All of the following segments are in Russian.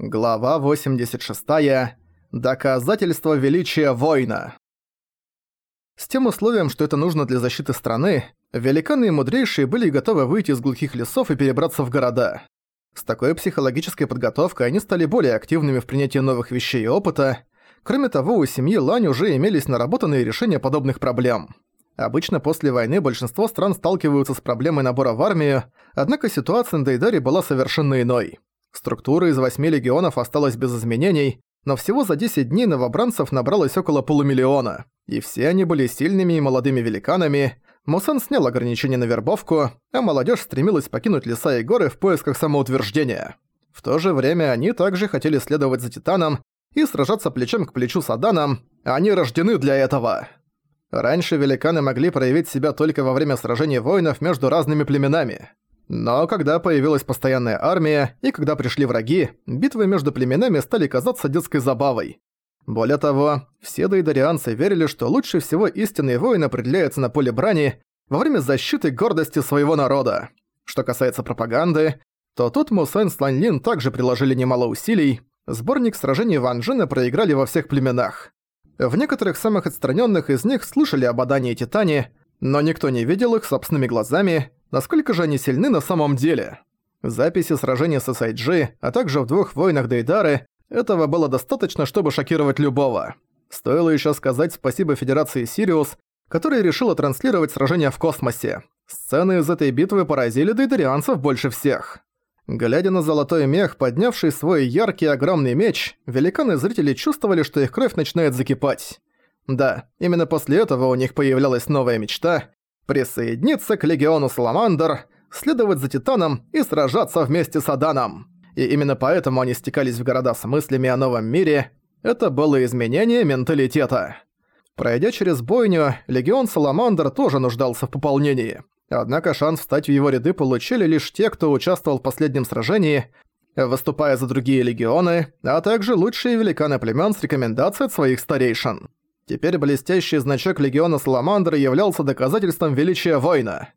Глава 86. Доказательство величия воина. С тем условием, что это нужно для защиты страны, великаны и мудрейшие были готовы выйти из глухих лесов и перебраться в города. С такой психологической подготовкой они стали более активными в принятии новых вещей и опыта. Кроме того, у семьи Лань уже имелись наработанные решения подобных проблем. Обычно после войны большинство стран сталкиваются с проблемой набора в армию, однако ситуация на Дейдаре была совершенно иной. Структура из восьми легионов осталась без изменений, но всего за 10 дней новобранцев набралось около полумиллиона, и все они были сильными и молодыми великанами. Мусан снял ограничения на вербовку, а молодежь стремилась покинуть леса и горы в поисках самоутверждения. В то же время они также хотели следовать за Титаном и сражаться плечом к плечу с Аданом, они рождены для этого. Раньше великаны могли проявить себя только во время сражений воинов между разными племенами. Но когда появилась постоянная армия, и когда пришли враги, битвы между племенами стали казаться детской забавой. Более того, все дейдарианцы верили, что лучше всего истинный воин определяется на поле брани во время защиты гордости своего народа. Что касается пропаганды, то тут Мусен с Ланлин также приложили немало усилий, сборник сражений Ван Джина проиграли во всех племенах. В некоторых самых отстраненных из них слышали об Адане и Титане, но никто не видел их собственными глазами, насколько же они сильны на самом деле. Записи сражения с SIG, а также в двух войнах Дейдары, этого было достаточно, чтобы шокировать любого. Стоило еще сказать спасибо Федерации Сириус, которая решила транслировать сражение в космосе. Сцены из этой битвы поразили дейдарианцев больше всех. Глядя на золотой мех, поднявший свой яркий огромный меч, великаны-зрители чувствовали, что их кровь начинает закипать. Да, именно после этого у них появлялась новая мечта присоединиться к Легиону Саламандр, следовать за Титаном и сражаться вместе с Аданом. И именно поэтому они стекались в города с мыслями о новом мире. Это было изменение менталитета. Пройдя через бойню, Легион Саламандр тоже нуждался в пополнении. Однако шанс встать в его ряды получили лишь те, кто участвовал в последнем сражении, выступая за другие легионы, а также лучшие великаны племён с рекомендацией от своих старейшин. Теперь блестящий значок Легиона Саламандры являлся доказательством величия воина.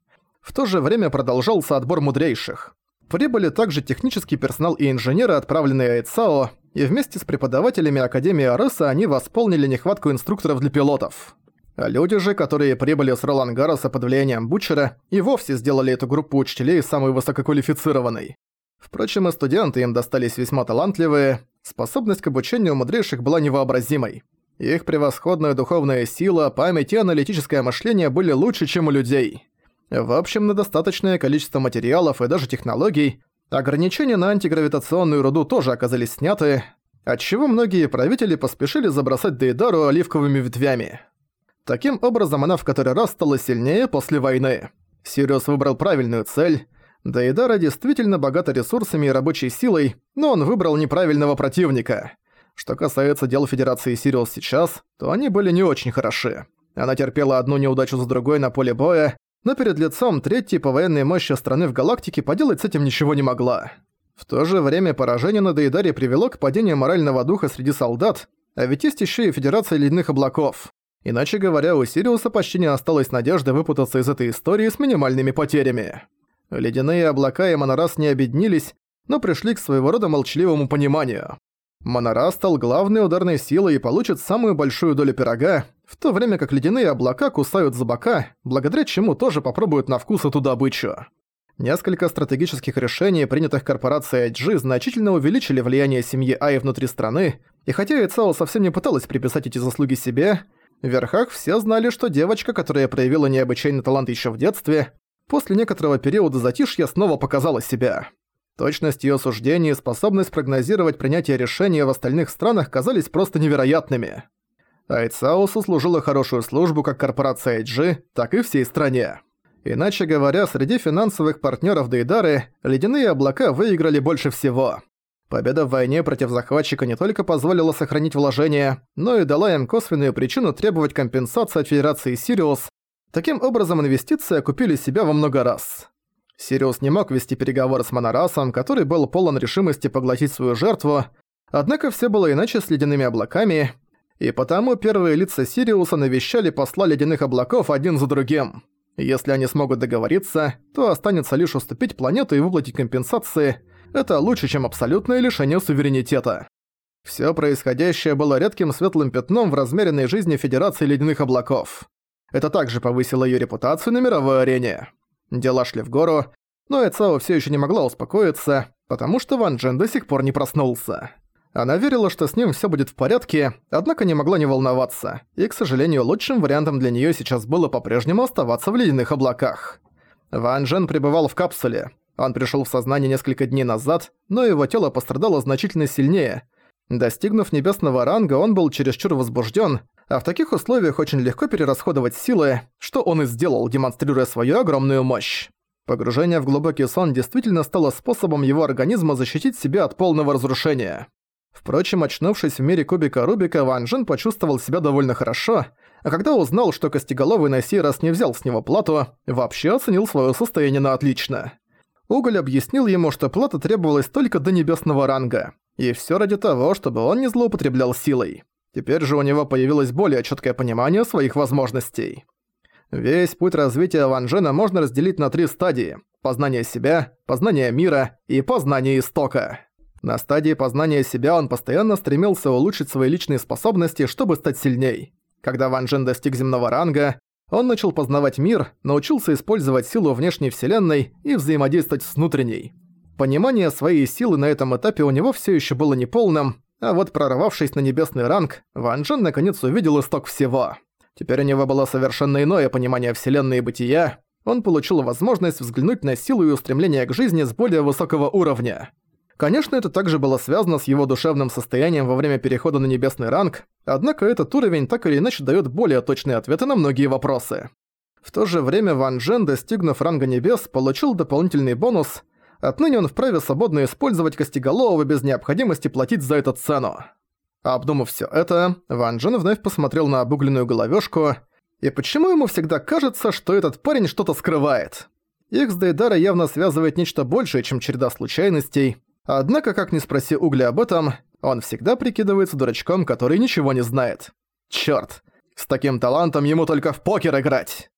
В то же время продолжался отбор мудрейших. Прибыли также технический персонал и инженеры, отправленные Айцао, и вместе с преподавателями Академии Арыса они восполнили нехватку инструкторов для пилотов. А люди же, которые прибыли с Ролангароса под влиянием Бучера, и вовсе сделали эту группу учителей самой высококвалифицированной. Впрочем, и студенты им достались весьма талантливые, способность к обучению мудрейших была невообразимой. Их превосходная духовная сила, память и аналитическое мышление были лучше, чем у людей. В общем, на достаточное количество материалов и даже технологий ограничения на антигравитационную руду тоже оказались сняты, отчего многие правители поспешили забросать Дейдару оливковыми ветвями. Таким образом, она в который раз стала сильнее после войны. Сириус выбрал правильную цель. Дейдара действительно богата ресурсами и рабочей силой, но он выбрал неправильного противника. Что касается дел Федерации Сириус сейчас, то они были не очень хороши. Она терпела одну неудачу за другой на поле боя, но перед лицом третьей по военной мощи страны в галактике поделать с этим ничего не могла. В то же время поражение на Дейдаре привело к падению морального духа среди солдат, а ведь есть еще и Федерация Ледяных Облаков. Иначе говоря, у Сириуса почти не осталось надежды выпутаться из этой истории с минимальными потерями. Ледяные облака и Монорас не объединились, но пришли к своего рода молчаливому пониманию. Монора стал главной ударной силой и получит самую большую долю пирога, в то время как ледяные облака кусают за бока, благодаря чему тоже попробуют на вкус эту добычу. Несколько стратегических решений, принятых корпорацией IG, значительно увеличили влияние семьи Ай внутри страны, и хотя Ицао совсем не пыталась приписать эти заслуги себе, в верхах все знали, что девочка, которая проявила необычайный талант еще в детстве, после некоторого периода затишья снова показала себя. Точность ее суждений и способность прогнозировать принятие решения в остальных странах казались просто невероятными. Айцаусу служила хорошую службу как корпорация IG, так и всей стране. Иначе говоря, среди финансовых партнеров Дейдары ледяные облака выиграли больше всего. Победа в войне против захватчика не только позволила сохранить вложения, но и дала им косвенную причину требовать компенсации от Федерации Сириус. Таким образом, инвестиции окупили себя во много раз. Сириус не мог вести переговоры с Монорасом, который был полон решимости поглотить свою жертву, однако все было иначе с ледяными облаками, и потому первые лица Сириуса навещали посла ледяных облаков один за другим. Если они смогут договориться, то останется лишь уступить планету и выплатить компенсации. Это лучше, чем абсолютное лишение суверенитета. Всё происходящее было редким светлым пятном в размеренной жизни Федерации Ледяных Облаков. Это также повысило её репутацию на мировой арене. Дела шли в гору, но Эцао всё ещё не могла успокоиться, потому что Ван Джен до сих пор не проснулся. Она верила, что с ним всё будет в порядке, однако не могла не волноваться, и, к сожалению, лучшим вариантом для неё сейчас было по-прежнему оставаться в ледяных облаках. Ван Джен пребывал в капсуле. Он пришёл в сознание несколько дней назад, но его тело пострадало значительно сильнее. Достигнув небесного ранга, он был чересчур возбуждён, а в таких условиях очень легко перерасходовать силы, что он и сделал, демонстрируя свою огромную мощь. Погружение в глубокий сон действительно стало способом его организма защитить себя от полного разрушения. Впрочем, очнувшись в мире кубика Рубика, Ван Джин почувствовал себя довольно хорошо, а когда узнал, что Костеголовый на сей раз не взял с него плату, вообще оценил свое состояние на отлично. Уголь объяснил ему, что плата требовалась только до небесного ранга, и все ради того, чтобы он не злоупотреблял силой. Теперь же у него появилось более четкое понимание своих возможностей. Весь путь развития Ван Джена можно разделить на три стадии – познание себя, познание мира и познание истока. На стадии познания себя он постоянно стремился улучшить свои личные способности, чтобы стать сильней. Когда Ван Джен достиг земного ранга, он начал познавать мир, научился использовать силу внешней вселенной и взаимодействовать с внутренней. Понимание своей силы на этом этапе у него все еще было неполным, а вот прорвавшись на небесный ранг, Ван Джен наконец увидел исток всего. Теперь у него было совершенно иное понимание вселенной и бытия, он получил возможность взглянуть на силу и устремление к жизни с более высокого уровня. Конечно, это также было связано с его душевным состоянием во время перехода на небесный ранг, однако этот уровень так или иначе даёт более точные ответы на многие вопросы. В то же время Ван Джен, достигнув ранга небес, получил дополнительный бонус. Отныне он вправе свободно использовать Костеголового без необходимости платить за это цену. Обдумав всё это, Ван Джен вновь посмотрел на обугленную головёшку. И почему ему всегда кажется, что этот парень что-то скрывает? Их с Дейдара явно связывает нечто большее, чем череда случайностей. Однако, как ни спроси Угля об этом, он всегда прикидывается дурачком, который ничего не знает. Чёрт, с таким талантом ему только в покер играть.